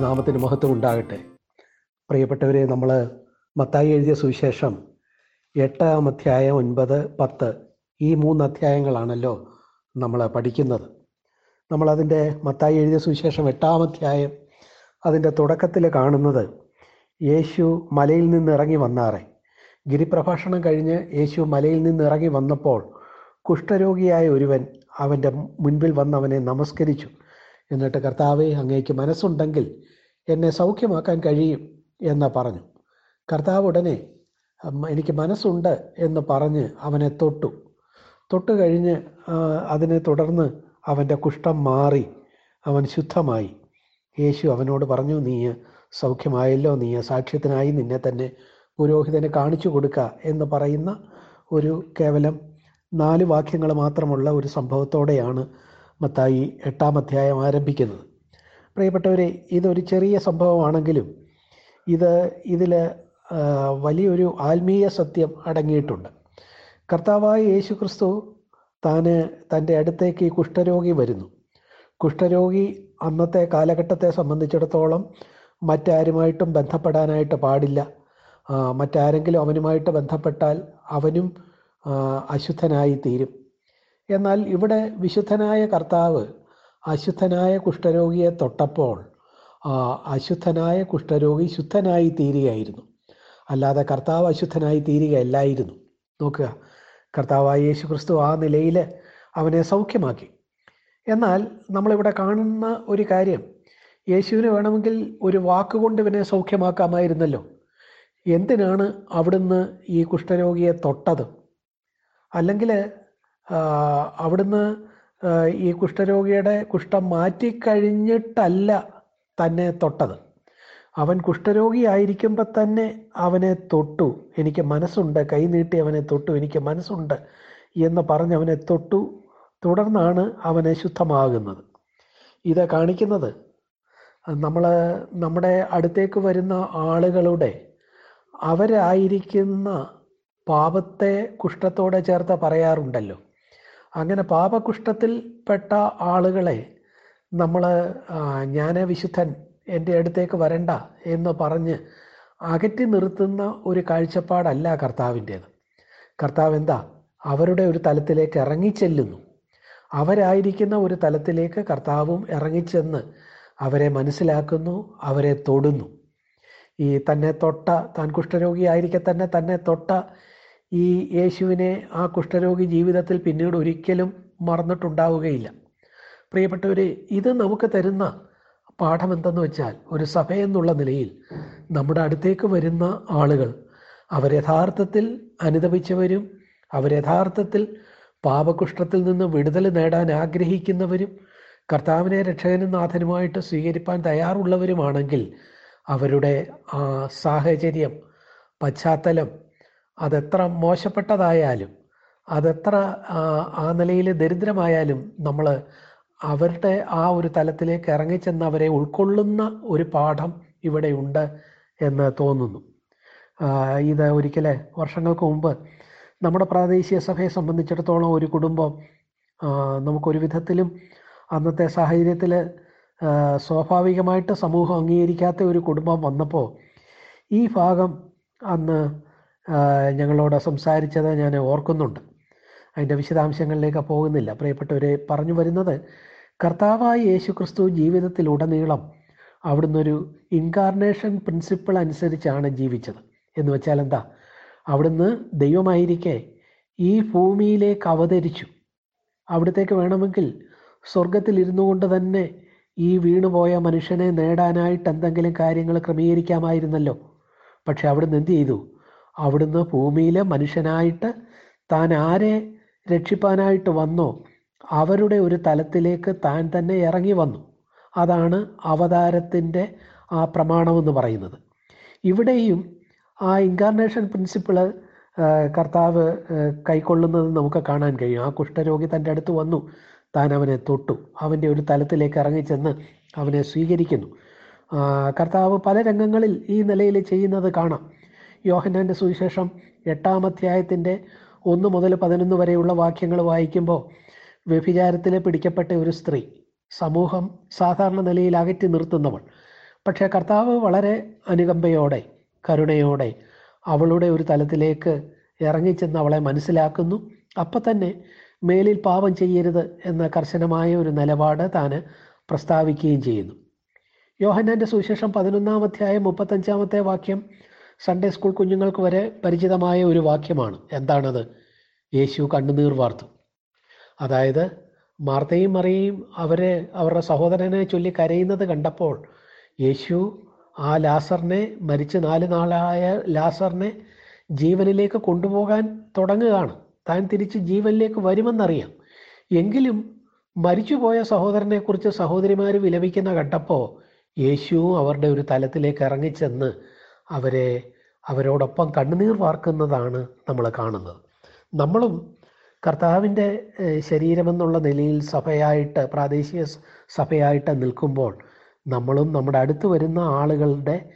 തിരുനാമത്തിന് മഹത്വം ഉണ്ടാകട്ടെ. പ്രിയപ്പെട്ടവരെ നമ്മൾ മത്തായി എഴുതിയ സുവിശേഷം എട്ടാം അധ്യായം ഒൻപത് പത്ത് ഈ മൂന്ന് അധ്യായങ്ങളാണല്ലോ നമ്മൾ പഠിക്കുന്നത്. നമ്മളതിന്റെ മത്തായി എഴുതിയ സുവിശേഷം എട്ടാം അധ്യായം അതിന്റെ തുടക്കത്തിൽ കാണുന്നത് യേശു മലയിൽ നിന്ന് ഇറങ്ങി വന്നാറെ. ഗിരിപ്രഭാഷണം കഴിഞ്ഞ് യേശു മലയിൽ നിന്ന് ഇറങ്ങി വന്നപ്പോൾ കുഷ്ഠരോഗിയായ ഒരുവൻ അവന്റെ മുൻപിൽ വന്ന് അവനെ നമസ്കരിച്ചു. എന്നിട്ട് കർത്താവെ അങ്ങേക്ക് മനസ്സുണ്ടെങ്കിൽ എന്നെ സൗഖ്യമാക്കാൻ കഴിയും എന്ന് പറഞ്ഞു. കർത്താവ് ഉടനെ എനിക്ക് മനസ്സുണ്ട് എന്ന് പറഞ്ഞ് അവനെ തൊട്ടു. തൊട്ട് കഴിഞ്ഞ് അതിനെ തുടർന്ന് അവന്റെ കുഷ്ഠം മാറി. അവൻ ശുദ്ധമായി. യേശു അവനോട് പറഞ്ഞു നീ സൗഖ്യമായല്ലോ നീ സാക്ഷ്യത്തിനായി നിന്നെ തന്നെ പുരോഹിതനെ കാണിച്ചു കൊടുക്കുക എന്ന് പറയുന്ന ഒരു കേവലം നാല് വാക്യങ്ങൾ മാത്രമുള്ള ഒരു സംഭവത്തോടെയാണ് മത്തായി എട്ടാം അധ്യായം ആരംഭിക്കുന്നത്. പ്രിയപ്പെട്ടവരെ ഇതൊരു ചെറിയ സംഭവമാണെങ്കിലും ഇത് ഇതിൽ വലിയൊരു ആത്മീയ സത്യം അടങ്ങിയിട്ടുണ്ട്. കർത്താവായ യേശു ക്രിസ്തു താന് തന്റെ അടുത്തേക്ക് കുഷ്ഠരോഗി വരുന്നു. കുഷ്ഠരോഗി അന്നത്തെ കാലഘട്ടത്തെ സംബന്ധിച്ചിടത്തോളം മറ്റാരുമായിട്ടും ബന്ധപ്പെടാനായിട്ട് പാടില്ല. മറ്റാരെങ്കിലും അവനുമായിട്ട് ബന്ധപ്പെട്ടാൽ അവനും അശുദ്ധനായി തീരും എന്നാൽ ഇവിടെ വിശുദ്ധനായ കർത്താവ് അശുദ്ധനായ കുഷ്ഠരോഗിയെ തൊട്ടപ്പോൾ അശുദ്ധനായ കുഷ്ഠരോഗി ശുദ്ധനായി തീരുകയായിരുന്നു. അല്ലാതെ കർത്താവ് അശുദ്ധനായി തീരുകയല്ലായിരുന്നു. നോക്കുക കർത്താവായ യേശു ക്രിസ്തു ആ നിലയിൽ അവനെ സൗഖ്യമാക്കി. എന്നാൽ നമ്മളിവിടെ കാണുന്ന ഒരു കാര്യം യേശുവിന് വേണമെങ്കിൽ ഒരു വാക്കുകൊണ്ട് ഇവനെ സൗഖ്യമാക്കാമായിരുന്നല്ലോ. എന്തിനാണ് അവിടുന്ന് ഈ കുഷ്ഠരോഗിയെ തൊട്ടത്? അല്ലെങ്കിൽ അവിടുന്ന് ഈ കുഷ്ഠരോഗിയുടെ കുഷ്ഠം മാറ്റിക്കഴിഞ്ഞിട്ടല്ല തന്നെ തൊട്ടത്. അവൻ കുഷ്ഠരോഗിയായിരിക്കുമ്പോൾ തന്നെ അവനെ തൊട്ടു. എനിക്ക് മനസ്സുണ്ട്. കൈ നീട്ടി അവനെ തൊട്ടു. എനിക്ക് മനസ്സുണ്ട് എന്ന് പറഞ്ഞ് അവനെ തൊട്ടു. തുടർന്നാണ് അവനെ ശുദ്ധമാകുന്നത്. ഇത് കാണിക്കുന്നത്. നമ്മൾ നമ്മുടെ അടുത്തേക്ക് വരുന്ന ആളുകളുടെ അവരായിരിക്കുന്ന പാപത്തെ കുഷ്ഠത്തോടെ ചേർത്ത് പറയാറുണ്ടല്ലോ. അങ്ങനെ പാപകുഷ്ഠത്തിൽപ്പെട്ട ആളുകളെ നമ്മൾ വിശുദ്ധൻ എന്റെ അടുത്തേക്ക് വരണ്ട എന്ന് പറഞ്ഞ് അകറ്റി നിർത്തുന്ന ഒരു കാഴ്ചപ്പാടല്ല കർത്താവിന്റേത്. കർത്താവ് എന്താ? അവരുടെ ഒരു തലത്തിലേക്ക് ഇറങ്ങിച്ചെല്ലുന്നു. അവരായിരിക്കുന്ന ഒരു തലത്തിലേക്ക് കർത്താവും ഇറങ്ങിച്ചെന്ന് അവരെ മനസ്സിലാക്കുന്നു അവരെ തൊടുന്നു. ഈ തന്നെ തൊട്ട താൻ കുഷ്ഠരോഗിയായിരിക്കെ തന്നെ തന്നെ തൊട്ട ഈ യേശുവിനെ ആ കുഷ്ഠരോഗി ജീവിതത്തിൽ പിന്നീട് ഒരിക്കലും മറന്നിട്ടുണ്ടാവുകയില്ല. പ്രിയപ്പെട്ടവരെ ഇത് നമുക്ക് തരുന്ന പാഠം എന്തെന്ന് വെച്ചാൽ ഒരു സഭയെന്നുള്ള നിലയിൽ നമ്മുടെ അടുത്തേക്ക് വരുന്ന ആളുകൾ അവർ യഥാർത്ഥത്തിൽ അനുദപിച്ചവരും അവർ യഥാർത്ഥത്തിൽ പാപകുഷ്ഠത്തിൽ നിന്ന് വിടുതൽ നേടാൻ ആഗ്രഹിക്കുന്നവരും കർത്താവിനെ രക്ഷകനും നാഥനുമായിട്ട് സ്വീകരിപ്പാൻ തയ്യാറുള്ളവരുമാണെങ്കിൽ അവരുടെ സാഹചര്യം പശ്ചാത്തലം അതെത്ര മോശപ്പെട്ടതായാലും അതെത്ര ആ, നിലയിൽ ദരിദ്രമായാലും നമ്മൾ അവരുടെ ആ ഒരു തലത്തിലേക്ക് ഇറങ്ങിച്ചെന്ന് അവരെ ഉൾക്കൊള്ളുന്ന ഒരു പാഠം ഇവിടെ ഉണ്ട് എന്ന് തോന്നുന്നു. ഇത് ഒരിക്കലെ വർഷങ്ങൾക്ക് മുമ്പ് നമ്മുടെ പ്രാദേശിക സഭയെ സംബന്ധിച്ചിടത്തോളം ഒരു കുടുംബം നമുക്കൊരു വിധത്തിലും അന്നത്തെ സാഹചര്യത്തിൽ സ്വാഭാവികമായിട്ട് സമൂഹം അംഗീകരിക്കാത്ത ഒരു കുടുംബം വന്നപ്പോൾ ഈ ഭാഗം അന്ന് ഞങ്ങളോട് സംസാരിച്ചത് ഞാൻ ഓർക്കുന്നുണ്ട്. അതിന്റെ വിശദാംശങ്ങളിലേക്ക് പോകുന്നില്ല. പ്രിയപ്പെട്ടവരെ പറഞ്ഞു വരുന്നത് കർത്താവായ യേശു ക്രിസ്തു ജീവിതത്തിലുടനീളം അവിടുന്ന് ഒരു ഇൻകാർണേഷൻ പ്രിൻസിപ്പിൾ അനുസരിച്ചാണ് ജീവിച്ചത്. എന്ന് വെച്ചാൽ എന്താ? അവിടുന്ന് ദൈവമായിരിക്കെ ഈ ഭൂമിയിലേക്ക് അവതരിച്ചു. അവിടത്തേക്ക് വേണമെങ്കിൽ സ്വർഗത്തിൽ ഇരുന്നു കൊണ്ട് തന്നെ ഈ വീണുപോയ മനുഷ്യനെ നേടാനായിട്ട് എന്തെങ്കിലും കാര്യങ്ങൾ ക്രമീകരിക്കാമായിരുന്നല്ലോ. പക്ഷെ അവിടുന്ന് എന്ത് ചെയ്തു? അവിടുന്ന് ഭൂമിയിലെ മനുഷ്യനായിട്ട് താൻ ആരെ രക്ഷിപ്പാനായിട്ട് വന്നോ അവരുടെ ഒരു തലത്തിലേക്ക് താൻ തന്നെ ഇറങ്ങി വന്നു. അതാണ് അവതാരത്തിന്റെ ആ പ്രമാണമെന്ന് പറയുന്നത്. ഇവിടെയും ആ ഇൻകാർണേഷൻ പ്രിൻസിപ്പിൾ കർത്താവ് കൈക്കൊള്ളുന്നത് നമുക്ക് കാണാൻ കഴിയും. ആ കുഷ്ഠരോഗി തന്റെ അടുത്ത് വന്നു. താൻ അവനെ തൊട്ടു. അവന്റെ ഒരു തലത്തിലേക്ക് ഇറങ്ങിച്ചെന്ന് അവനെ സ്വീകരിക്കുന്നു. കർത്താവ് പല രംഗങ്ങളിൽ ഈ നിലയിൽ ചെയ്യുന്നത് കാണാം. യോഹന്നാന്റെ സുവിശേഷം എട്ടാം അധ്യായത്തിന്റെ ഒന്ന് മുതൽ പതിനൊന്ന് വരെയുള്ള വാക്യങ്ങൾ വായിക്കുമ്പോൾ വ്യഭിചാരത്തിൽ പിടിക്കപ്പെട്ട ഒരു സ്ത്രീ സമൂഹം സാധാരണ നിലയിൽ അകറ്റി നിർത്തുന്നവൾ. പക്ഷേ കർത്താവ് വളരെ അനുകമ്പയോടെ കരുണയോടെ അവളുടെ ഒരു തലത്തിലേക്ക് ഇറങ്ങിച്ചെന്ന് അവളെ മനസ്സിലാക്കുന്നു. അപ്പം തന്നെ മേലിൽ പാപം ചെയ്യരുത് എന്ന കർശനമായ ഒരു നിലപാട് താൻ പ്രസ്താവിക്കുകയും ചെയ്യുന്നു. യോഹന്നാന്റെ സുവിശേഷം പതിനൊന്നാം അധ്യായം മുപ്പത്തഞ്ചാമത്തെ വാക്യം സൺഡേ സ്കൂൾ കുഞ്ഞുങ്ങൾക്ക് വരെ പരിചിതമായ ഒരു വാക്യമാണ്. എന്താണത്? യേശു കണ്ണുനീർ വാർത്തു. അതായത് മാർത്തയും മറിയയും അവരെ അവരുടെ സഹോദരനെ ചൊല്ലി കരയുന്നത് കണ്ടപ്പോൾ യേശു ആ ലാസറിനെ മരിച്ച് നാല് നാളായ ലാസറിനെ ജീവനിലേക്ക് കൊണ്ടുപോകാൻ തുടങ്ങുകയാണ്. താൻ തിരിച്ച് ജീവനിലേക്ക് വരുമെന്നറിയാം. എങ്കിലും മരിച്ചുപോയ സഹോദരനെക്കുറിച്ച് സഹോദരിമാർ വിലപിക്കുന്ന കണ്ടപ്പോൾ യേശുവും അവരുടെ ഒരു തലത്തിലേക്ക് ഇറങ്ങിച്ചെന്ന് അവരെ അവരോടൊപ്പം കണ്ണുനീർ വാർക്കുന്നതാണ് നമ്മൾ കാണുന്നത്. നമ്മളും കർത്താവിന്റെ ശരീരമെന്നുള്ള നിലയിൽ സഭയായിട്ട് പ്രാദേശിക സഭയായിട്ട് നിൽക്കുമ്പോൾ നമ്മളും നമ്മുടെ അടുത്ത് വരുന്ന ആളുകളുടെ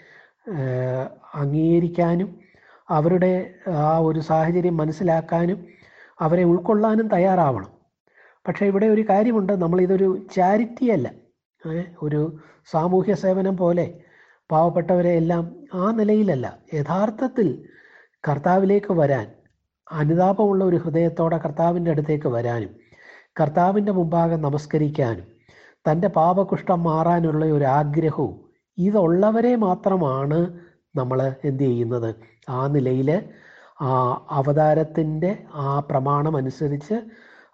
അംഗീകരിക്കാനും അവരുടെ ആ ഒരു സാഹചര്യം മനസ്സിലാക്കാനും അവരെ ഉൾക്കൊള്ളാനും തയ്യാറാവണം. പക്ഷേ ഇവിടെ ഒരു കാര്യമുണ്ട്. നമ്മളിതൊരു ചാരിറ്റിയല്ല. ഒരു സാമൂഹ്യ സേവനം പോലെ പാവപ്പെട്ടവരെ എല്ലാം ആ നിലയിലല്ല. യഥാർത്ഥത്തിൽ കർത്താവിലേക്ക് വരാൻ അനുതാപമുള്ള ഒരു ഹൃദയത്തോടെ കർത്താവിന്റെ അടുത്തേക്ക് വരാനും കർത്താവിന്റെ മുമ്പാകെ നമസ്കരിക്കാനും തന്റെ പാപകുഷ്ടം മാറാനുള്ള ഒരു ആഗ്രഹവും ഇതുള്ളവരെ മാത്രമാണ് നമ്മൾ എന്ത് ചെയ്യുന്നത്. ആ നിലയിൽ ആ അവതാരത്തിന്റെ ആ പ്രമാണം അനുസരിച്ച്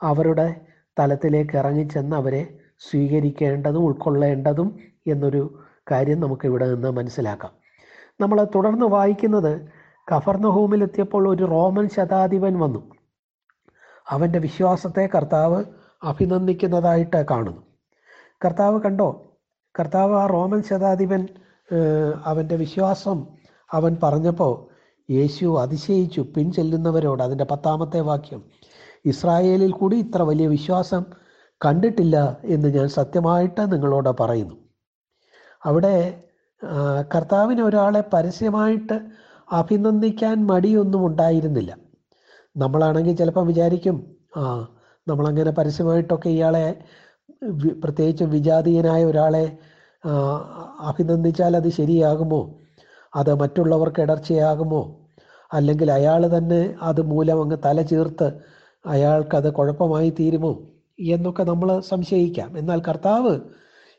അവരുടെ തലത്തിലേക്ക് ഇറങ്ങിച്ചെന്ന് അവരെ സ്വീകരിക്കേണ്ടതും ഉൾക്കൊള്ളേണ്ടതും എന്നൊരു കാര്യം നമുക്ക് ഇവിടെ നിന്ന് മനസ്സിലാക്കാം. നമ്മൾ തുടർന്ന് വായിക്കുന്നത് കഫർണഹൂമിലെത്തിയപ്പോൾ ഒരു റോമൻ ശതാധിപൻ വന്നു. അവന്റെ വിശ്വാസത്തെ കർത്താവ് അഭിനന്ദിക്കുന്നതായിട്ട് കാണുന്നു. കർത്താവ് കണ്ടോ? കർത്താവ് ആ റോമൻ ശതാധിപൻ അവന്റെ വിശ്വാസം അവൻ പറഞ്ഞപ്പോൾ യേശു അതിശയിച്ചു പിൻചെല്ലുന്നവരോട് അതിന്റെ പത്താമത്തെ വാക്യം ഇസ്രായേലിൽ കൂടി ഇത്ര വലിയ വിശ്വാസം കണ്ടിട്ടില്ല എന്ന് ഞാൻ സത്യമായിട്ട് നിങ്ങളോട് പറയുന്നു. അവിടെ കർത്താവിന് ഒരാളെ പരസ്യമായിട്ട് അഭിനന്ദിക്കാൻ മടിയൊന്നും ഉണ്ടായിരുന്നില്ല. നമ്മളാണെങ്കിൽ ചിലപ്പം വിചാരിക്കും ആ നമ്മളങ്ങനെ പരസ്യമായിട്ടൊക്കെ ഇയാളെ പ്രത്യേകിച്ചും വിജാതീയനായ ഒരാളെ അഭിനന്ദിച്ചാൽ അത് ശരിയാകുമോ? അത് മറ്റുള്ളവർക്ക് ഇടർച്ചയാകുമോ? അല്ലെങ്കിൽ അയാൾ തന്നെ അത് മൂലം അങ്ങ് തല ചേർത്ത് അയാൾക്കത് കുഴപ്പമായി തീരുമോ? എന്നൊക്കെ നമ്മൾ സംശയിക്കാം. എന്നാൽ കർത്താവ്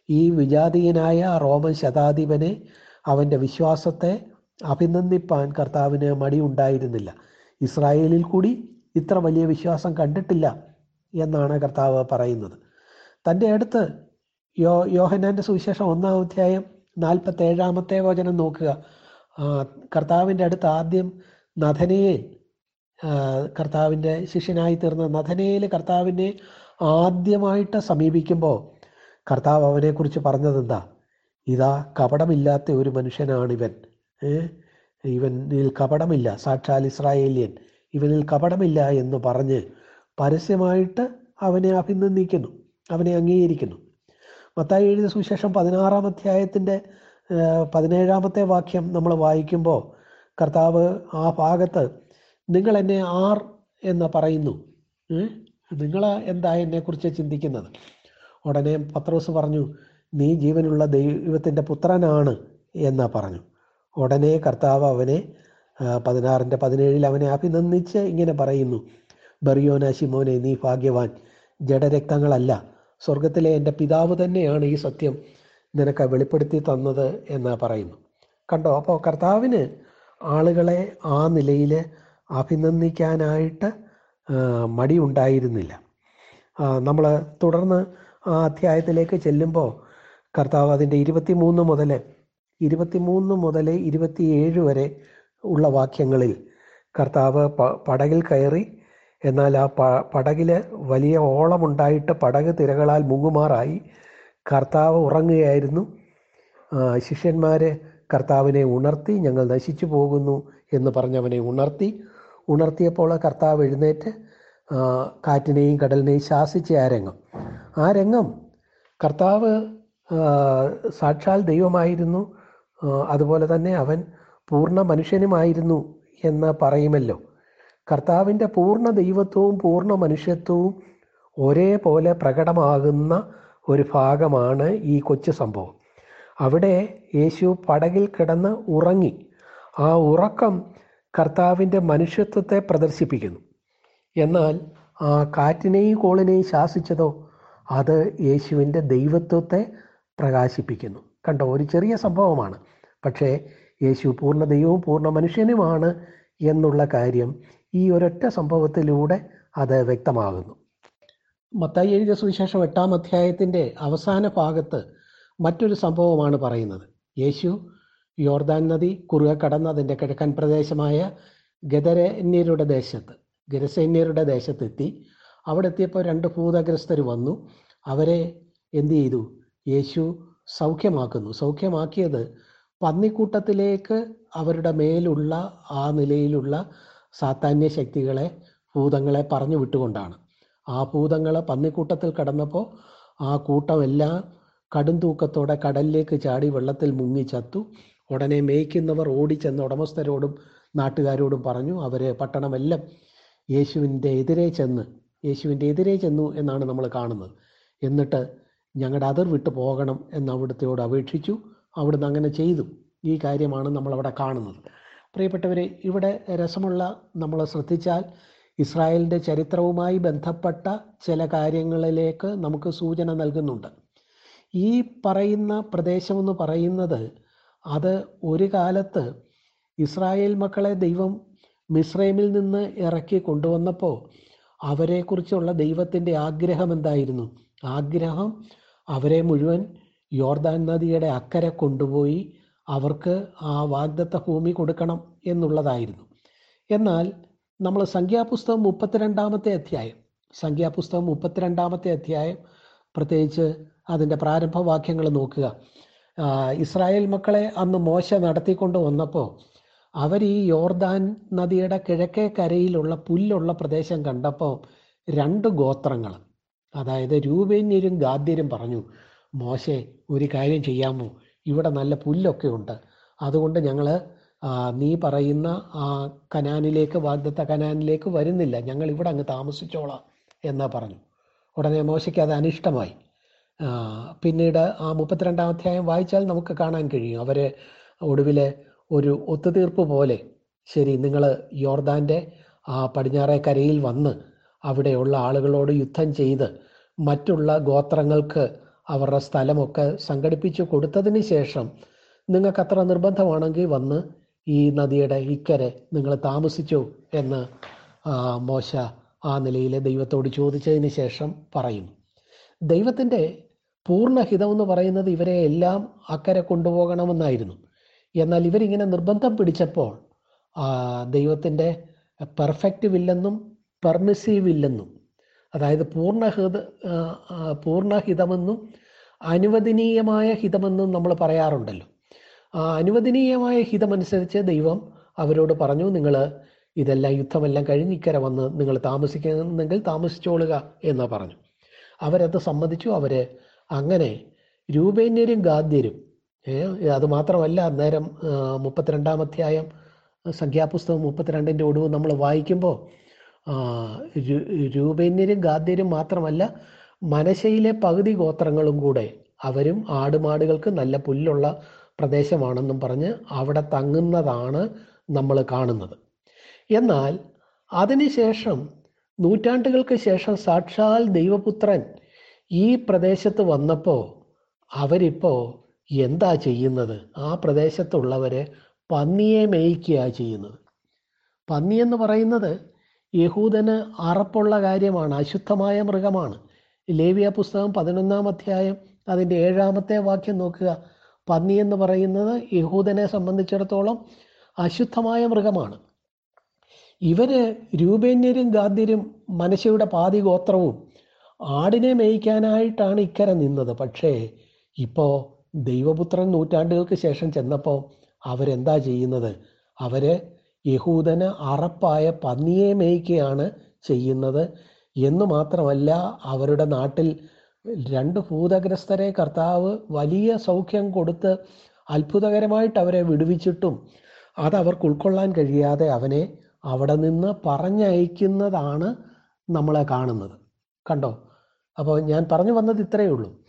ഈ വിജാതീയനായ റോമൻ ശതാധിപനെ അവന്റെ വിശ്വാസത്തെ അഭിനന്ദിപ്പാൻ കർത്താവിന് മടിയുണ്ടായിരുന്നില്ല ഇസ്രായേലിൽ കൂടി ഇത്ര വലിയ വിശ്വാസം കണ്ടിട്ടില്ല എന്നാണ് കർത്താവ് പറയുന്നത്. തന്റെ അടുത്ത് യോ യോഹനാന്റെ സുവിശേഷം ഒന്നാം അധ്യായം നാൽപ്പത്തേഴാമത്തെ വചനം നോക്കുക. കർത്താവിന്റെ അടുത്ത് ആദ്യം നഥനയേൽ കർത്താവിന്റെ ശിഷ്യനായി തീർന്ന നഥനയിൽ കർത്താവിനെ ആദ്യമായിട്ട് സമീപിക്കുമ്പോൾ കർത്താവ് അവനെക്കുറിച്ച് പറഞ്ഞത് എന്താ ഇതാ കപടമില്ലാത്ത ഒരു മനുഷ്യനാണ് ഇവൻ ഇവനിൽ കപടമില്ല. സാക്ഷാൽ ഇസ്രായേലിയൻ. ഇവനിൽ കപടമില്ല എന്ന് പറഞ്ഞ് പരസ്യമായിട്ട് അവനെ അഭിനന്ദിക്കുന്നു. അവനെ അംഗീകരിക്കുന്നു. മത്തായി എഴുതിയ സുശേഷം പതിനാറാം അധ്യായത്തിന്റെ പതിനേഴാമത്തെ വാക്യം നമ്മൾ വായിക്കുമ്പോൾ കർത്താവ് ആ ഭാഗത്ത് നിങ്ങൾ എന്നെ ആർ എന്ന് പറയുന്നു. നിങ്ങൾ എന്താ എന്നെക്കുറിച്ച് ചിന്തിക്കുന്നത്? ഉടനെ പത്രോസ് പറഞ്ഞു നീ ജീവനുള്ള ദൈവത്തിന്റെ പുത്രനാണ് എന്നാ പറഞ്ഞു. ഉടനെ കർത്താവ് അവനെ പതിനാറിന്റെ പതിനേഴിൽ അവനെ അഭിനന്ദിച്ച് ഇങ്ങനെ പറയുന്നു ബറിയോന ശിമോനെ നീ ഭാഗ്യവാൻ. ജഡരക്തങ്ങളല്ല സ്വർഗത്തിലെ എന്റെ പിതാവ് തന്നെയാണ് ഈ സത്യം നിനക്ക് വെളിപ്പെടുത്തി തന്നത് എന്ന് പറയുന്നു. കണ്ടോ അപ്പോൾ കർത്താവിന് ആളുകളെ ആ നിലയിൽ അഭിനന്ദിക്കാനായിട്ട് മടിയുണ്ടായിരുന്നില്ല നമ്മൾ തുടർന്ന് ആ അധ്യായത്തിലേക്ക് ചെല്ലുമ്പോൾ കർത്താവ് അതിന്റെ ഇരുപത്തിമൂന്ന് മുതൽ ഇരുപത്തിമൂന്ന് മുതൽ ഇരുപത്തിയേഴ് വരെ ഉള്ള വാക്യങ്ങളിൽ കർത്താവ് പടകിൽ കയറി എന്നാൽ ആ പ പടകിൽ വലിയ ഓളമുണ്ടായിട്ട് പടക് തിരകളാൽ മുങ്ങുമാറായി. കർത്താവ് ഉറങ്ങുകയായിരുന്നു. ശിഷ്യന്മാർ കർത്താവിനെ ഉണർത്തി ഞങ്ങൾ നശിച്ചു പോകുന്നു എന്ന് പറഞ്ഞവനെ ഉണർത്തി. ഉണർത്തിയപ്പോൾ കർത്താവ് എഴുന്നേറ്റ് കാറ്റിനെയും കടലിനെയും ശാസിച്ച ആ രംഗം. ആ രംഗം കർത്താവ് സാക്ഷാൽ ദൈവമായിരുന്നു. അതുപോലെ തന്നെ അവൻ പൂർണ മനുഷ്യനുമായിരുന്നു എന്ന് പറയുമല്ലോ. കർത്താവിന്റെ പൂർണ ദൈവത്വവും പൂർണ മനുഷ്യത്വവും ഒരേപോലെ പ്രകടമാകുന്ന ഒരു ഭാഗമാണ് ഈ കൊച്ചു സംഭവം. അവിടെ യേശു പടകിൽ കിടന്ന് ഉറങ്ങി. ആ ഉറക്കം കർത്താവിന്റെ മനുഷ്യത്വത്തെ പ്രദർശിപ്പിക്കുന്നു. എന്നാൽ ആ കാറ്റിനെയും കോളിനെയും ശാസിച്ചതോ അത് യേശുവിന്റെ ദൈവത്വത്തെ പ്രകാശിപ്പിക്കുന്നു. കണ്ടോ ഒരു ചെറിയ സംഭവമാണ്. പക്ഷേ യേശു പൂർണ ദൈവവും പൂർണ മനുഷ്യനുമാണ് എന്നുള്ള കാര്യം ഈ ഒരൊറ്റ സംഭവത്തിലൂടെ അത് വ്യക്തമാകുന്നു. മത്തായി എഴുതിയ സുവിശേഷം എട്ടാം അധ്യായത്തിന്റെ അവസാന ഭാഗത്ത് മറ്റൊരു സംഭവമാണ് പറയുന്നത്. യേശു യോർദാൻ നദി കുറുകെ കടന്ന് അതിന്റെ കിഴക്കൻ പ്രദേശമായ ഗദരന്യരുടെ ദേശത്ത് ഗരസേന്യരുടെ ദേശത്തെത്തി. അവിടെ എത്തിയപ്പോൾ രണ്ട് ഭൂതഗ്രസ്തർ വന്നു. അവരെ എന്തു ചെയ്തു? യേശു സൗഖ്യമാക്കുന്നു. സൗഖ്യമാക്കിയത് പന്നിക്കൂട്ടത്തിലേക്ക് അവരുടെ മേലുള്ള ആ നിലയിലുള്ള സാത്താന്യ ശക്തികളെ ഭൂതങ്ങളെ പറഞ്ഞു വിട്ടുകൊണ്ടാണ്. ആ ഭൂതങ്ങൾ പന്നിക്കൂട്ടത്തിൽ കടന്നപ്പോൾ ആ കൂട്ടമെല്ലാം കടും തൂക്കത്തോടെ കടലിലേക്ക് ചാടി വെള്ളത്തിൽ മുങ്ങി ചത്തു. ഉടനെ മേയ്ക്കുന്നവർ ഓടിച്ചെന്ന് ഉടമസ്ഥരോടും നാട്ടുകാരോടും പറഞ്ഞു. അവരെ പട്ടണമെല്ലാം യേശുവിന്റെ എതിരെ ചെന്ന് യേശുവിന്റെ എതിരെ ചെന്നു എന്നാണ് നമ്മൾ കാണുന്നത്. എന്നിട്ട് ഞങ്ങളുടെ അതിർ വിട്ടു പോകണം എന്ന് അവിടുത്തെയോട് അപേക്ഷിച്ചു. അവിടുന്ന് അങ്ങനെ ചെയ്തു. ഈ കാര്യമാണ് നമ്മളവിടെ കാണുന്നത്. പ്രിയപ്പെട്ടവരെ ഇവിടെ രസമുള്ള നമ്മൾ ശ്രദ്ധിച്ചാൽ ഇസ്രായേലിന്റെ ചരിത്രവുമായി ബന്ധപ്പെട്ട ചില കാര്യങ്ങളിലേക്ക് നമുക്ക് സൂചന നൽകുന്നുണ്ട്. ഈ പറയുന്ന പ്രദേശമെന്ന് പറയുന്നത് അത് ഒരു കാലത്ത് ഇസ്രായേൽ മക്കളെ ദൈവം മിസ്രൈമിൽ നിന്ന് ഇറക്കി കൊണ്ടുവന്നപ്പോൾ അവരെക്കുറിച്ചുള്ള ദൈവത്തിന്റെ ആഗ്രഹം എന്തായിരുന്നു? ആഗ്രഹം അവരെ മുഴുവൻ യോർദാൻ നദിയുടെ അക്കരെ കൊണ്ടുപോയി അവർക്ക് ആ വാഗ്ദത്ത ഭൂമി കൊടുക്കണം എന്നുള്ളതായിരുന്നു. എന്നാൽ നമ്മൾ സംഖ്യാപുസ്തകം മുപ്പത്തിരണ്ടാമത്തെ അധ്യായം സംഖ്യാപുസ്തകം മുപ്പത്തിരണ്ടാമത്തെ അധ്യായം പ്രത്യേകിച്ച് അതിന്റെ പ്രാരംഭവാക്യങ്ങൾ നോക്കുക. ഇസ്രായേൽ മക്കളെ അന്ന് മോശ നടത്തിക്കൊണ്ട് വന്നപ്പോൾ അവർ ഈ യോർദാൻ നദിയുടെ കിഴക്കേ കരയിലുള്ള പുല്ലുള്ള പ്രദേശം കണ്ടപ്പോൾ രണ്ട് ഗോത്രങ്ങൾ അതായത് രൂപേന്യരും ഗാദ്യരും പറഞ്ഞു മോശെ ഒരു കാര്യം ചെയ്യാമോ? ഇവിടെ നല്ല പുല്ലൊക്കെ ഉണ്ട്. അതുകൊണ്ട് ഞങ്ങൾ നീ പറയുന്ന ആ കനാനിലേക്ക് വാഗ്ദത്ത കനാനിലേക്ക് വരുന്നില്ല. ഞങ്ങൾ ഇവിടെ അങ്ങ് താമസിച്ചോളാം എന്ന് പറഞ്ഞു. ഉടനെ മോശയ്ക്ക് അത് അനിഷ്ടമായി. പിന്നീട് ആ മുപ്പത്തിരണ്ടാം അധ്യായം വായിച്ചാൽ നമുക്ക് കാണാൻ കഴിയും. അവർ ഒടുവിൽ ഒരു ഒത്തുതീർപ്പ് പോലെ. ശരി നിങ്ങൾ യോർദാന്റെ ആ പടിഞ്ഞാറേ കരയിൽ വന്ന് അവിടെയുള്ള ആളുകളോട് യുദ്ധം ചെയ്ത് മറ്റുള്ള ഗോത്രങ്ങൾക്ക് അവരുടെ സ്ഥലമൊക്കെ സംഘടിപ്പിച്ചു കൊടുത്തതിന് ശേഷം നിങ്ങൾക്ക് അത്ര നിർബന്ധമാണെങ്കിൽ വന്ന് ഈ നദിയുടെ ഇക്കരെ നിങ്ങൾ താമസിച്ചു എന്ന് മോശ ആ നിലയിലെ ദൈവത്തോട് ചോദിച്ചതിന് ശേഷം പറയുന്നു ദൈവത്തിന്റെ പൂർണഹിതം എന്ന് പറയുന്നത് ഇവരെ എല്ലാം അക്കരെ കൊണ്ടുപോകണമെന്നായിരുന്നു. എന്നാൽ ഇവരിങ്ങനെ നിർബന്ധം പിടിച്ചപ്പോൾ ദൈവത്തിന്റെ പെർഫെക്റ്റ് വില്ലെന്നും പെർമിസീവ് ഇല്ലെന്നും അതായത് പൂർണഹിത ഹിത പൂർണഹിതമെന്നും അനുവദനീയമായ ഹിതമെന്നും നമ്മൾ പറയാറുണ്ടല്ലോ. ആ അനുവദനീയമായ ഹിതമനുസരിച്ച് ദൈവം അവരോട് പറഞ്ഞു നിങ്ങൾ ഇതെല്ലാം യുദ്ധമെല്ലാം കഴിഞ്ഞ് ഇക്കരെ വന്ന് നിങ്ങൾ താമസിക്കുന്നെങ്കിൽ താമസിച്ചോളുക എന്ന് പറഞ്ഞു. അവരത് സമ്മതിച്ചു. അവർ അങ്ങനെ രൂപേന്യരും ഗാദ്യരും അത് മാത്രമല്ല അന്നേരം മുപ്പത്തിരണ്ടാം അധ്യായം സംഖ്യാപുസ്തകം മുപ്പത്തിരണ്ടിന്റെ ഒടുവ് നമ്മൾ വായിക്കുമ്പോൾ രൂപേന്യരും ഗാദ്യരും മാത്രമല്ല മനശയിലെ പകുതി ഗോത്രങ്ങളും കൂടെ അവരും ആടുമാടുകൾക്ക് നല്ല പുല്ലുള്ള പ്രദേശമാണെന്നും പറഞ്ഞ് അവിടെ തങ്ങുന്നതാണ് നമ്മൾ കാണുന്നത്. എന്നാൽ അതിനുശേഷം നൂറ്റാണ്ടുകൾക്ക് ശേഷം സാക്ഷാൽ ദൈവപുത്രൻ ഈ പ്രദേശത്ത് വന്നപ്പോൾ അവരിപ്പോൾ എന്താ ചെയ്യുന്നത്? ആ പ്രദേശത്തുള്ളവരെ പന്നിയെ മേയ്ക്കുക ചെയ്യുന്നത്. പന്നി എന്ന് പറയുന്നത് യഹൂദന് അറപ്പുള്ള കാര്യമാണ് അശുദ്ധമായ മൃഗമാണ്. ലേവിയ പുസ്തകം പതിനൊന്നാം അധ്യായം അതിന്റെ ഏഴാമത്തെ വാക്യം നോക്കുക. പന്നി എന്ന് പറയുന്നത് യഹൂദനെ സംബന്ധിച്ചിടത്തോളം അശുദ്ധമായ മൃഗമാണ്. ഇവർ രൂപേന്യരും ഗാന്ധിരും മനശയുടെ പാതി ഗോത്രവും ആടിനെ മേയ്ക്കാനായിട്ടാണ് ഇക്കരെ നിന്നത്. പക്ഷേ ഇപ്പോൾ ദൈവപുത്രൻ നൂറ്റാണ്ടുകൾക്ക് ശേഷം ചെന്നപ്പോൾ അവരെന്താ ചെയ്യുന്നത്? അവർ യഹൂദന് അറപ്പായ പന്നിയെ മേയ്ക്കുകയാണ് ചെയ്യുന്നത്. എന്ന് മാത്രമല്ല അവരുടെ നാട്ടിൽ രണ്ട് ഭൂതഗ്രസ്തരെ കർത്താവ് വലിയ സൗഖ്യം കൊടുത്ത് അത്ഭുതകരമായിട്ട് അവരെ വിടുവിച്ചിട്ടും അത് ഉൾക്കൊള്ളാൻ കഴിയാതെ അവനെ അവിടെ നിന്ന് പറഞ്ഞയക്കുന്നതാണ് നമ്മളെ കാണുന്നത്. കണ്ടോ? അപ്പോൾ ഞാൻ പറഞ്ഞു വന്നത് ഇത്രയേ ഉള്ളൂ.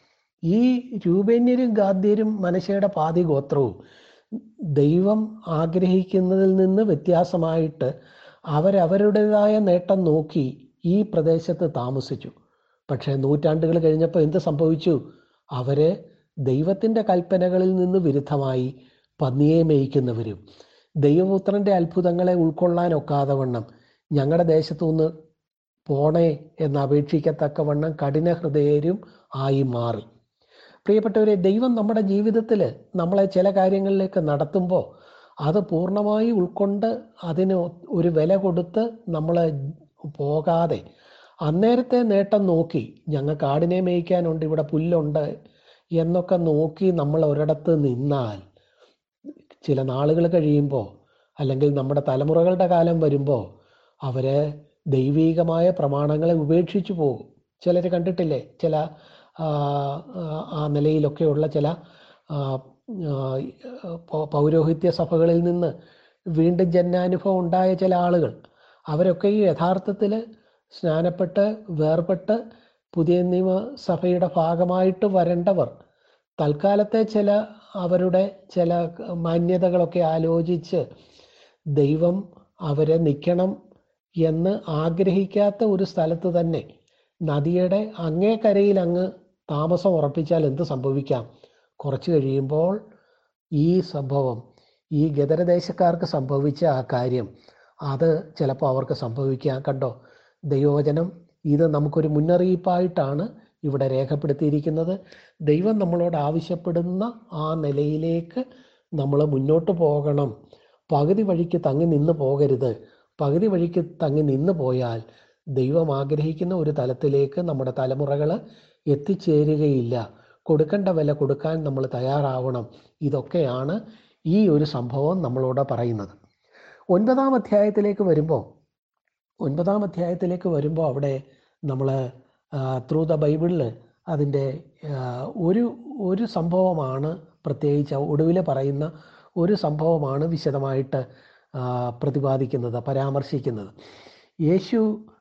ഈ രൂപേന്യരും ഗാദ്യരും മനശയുടെ പാതി ഗോത്രവും ദൈവം ആഗ്രഹിക്കുന്നതിൽ നിന്ന് വ്യത്യാസമായിട്ട് അവരവരുടേതായ നേട്ടം നോക്കി ഈ പ്രദേശത്ത് താമസിച്ചു. പക്ഷേ നൂറ്റാണ്ടുകൾ കഴിഞ്ഞപ്പോൾ എന്ത് സംഭവിച്ചു? അവർ ദൈവത്തിന്റെ കൽപ്പനകളിൽ നിന്ന് വിരുദ്ധമായി പന്നിയെ മേയിക്കുന്നവരും ദൈവപുത്രന്റെ അത്ഭുതങ്ങളെ ഉൾക്കൊള്ളാനൊക്കാതെ വണ്ണം ഞങ്ങളുടെ ദേശത്തു നിന്ന് പോണേ എന്ന് അപേക്ഷിക്കത്തക്കവണ്ണം കഠിന ഹൃദയരും ആയി മാറി. പ്രിയപ്പെട്ടവരെ ദൈവം നമ്മുടെ ജീവിതത്തിൽ നമ്മളെ ചില കാര്യങ്ങളിലേക്ക് നടത്തുമ്പോൾ അത് പൂർണമായി ഉൾക്കൊണ്ട് അതിന് ഒരു വില കൊടുത്ത് നമ്മൾ പോകാതെ അന്നേരത്തെ നേട്ടം നോക്കി ഞങ്ങൾക്ക് ആടിനെ മേയ്ക്കാനുണ്ട് ഇവിടെ പുല്ലുണ്ട് എന്നൊക്കെ നോക്കി നമ്മൾ ഒരിടത്ത് നിന്നാൽ ചില നാളുകൾ കഴിയുമ്പോൾ അല്ലെങ്കിൽ നമ്മുടെ തലമുറകളുടെ കാലം വരുമ്പോൾ അവർ ദൈവീകമായ പ്രമാണങ്ങളെ ഉപേക്ഷിച്ചു പോകും. ചിലർ കണ്ടിട്ടില്ലേ? ചില ആ, നിലയിലൊക്കെയുള്ള ചില പൗരോഹിത്യ സഭകളിൽ നിന്ന് വീണ്ടും ജന്മാനുഭവം ഉണ്ടായ ചില ആളുകൾ അവരൊക്കെ ഈ യഥാർത്ഥത്തിൽ സ്നാനപ്പെട്ട് വേർപെട്ട് പുതിയ നിയമസഭയുടെ ഭാഗമായിട്ട് വരേണ്ടവർ തൽക്കാലത്തെ ചില അവരുടെ ചില മാന്യതകളൊക്കെ ആലോചിച്ച് ദൈവം അവരെ നിൽക്കണം എന്ന് ആഗ്രഹിക്കാത്ത ഒരു സ്ഥലത്ത് തന്നെ നദിയുടെ അങ്ങേ കരയിൽ അങ്ങ് താമസം ഉറപ്പിച്ചാൽ എന്ത് സംഭവിക്കാം? കുറച്ച് കഴിയുമ്പോൾ ഈ സംഭവം ഈ ഗതരദേശക്കാർക്ക് സംഭവിച്ച ആ കാര്യം അത് ചിലപ്പോൾ അവർക്ക് സംഭവിക്കാം. കണ്ടോ? ദൈവവചനം ഇത് നമുക്കൊരു മുന്നറിയിപ്പായിട്ടാണ് ഇവിടെ രേഖപ്പെടുത്തിയിരിക്കുന്നത്. ദൈവം നമ്മളോട് ആവശ്യപ്പെടുന്ന ആ നിലയിലേക്ക് നമ്മൾ മുന്നോട്ട് പോകണം. പകുതി വഴിക്ക് തങ്ങി നിന്ന് പോകരുത്. പകുതി വഴിക്ക് തങ്ങി നിന്ന് പോയാൽ ദൈവം ആഗ്രഹിക്കുന്ന ഒരു തലത്തിലേക്ക് നമ്മുടെ തലമുറകൾ എത്തിച്ചേരുകയില്ല. കൊടുക്കേണ്ട വില കൊടുക്കാൻ നമ്മൾ തയ്യാറാവണം. ഇതൊക്കെയാണ് ഈ ഒരു സംഭവം നമ്മളോട് പറയുന്നത്. ഒൻപതാം അധ്യായത്തിലേക്ക് വരുമ്പോൾ ഒൻപതാം അധ്യായത്തിലേക്ക് വരുമ്പോൾ അവിടെ നമ്മൾ ത്രൂ ദ ബൈബിളിൽ അതിന്റെ ഒരു ഒരു സംഭവമാണ് പ്രത്യേകിച്ച് ഒടുവിൽ പറയുന്ന ഒരു സംഭവമാണ് വിശദമായിട്ട് പ്രതിപാദിക്കുന്നത് പരാമർശിക്കുന്നത്. യേശു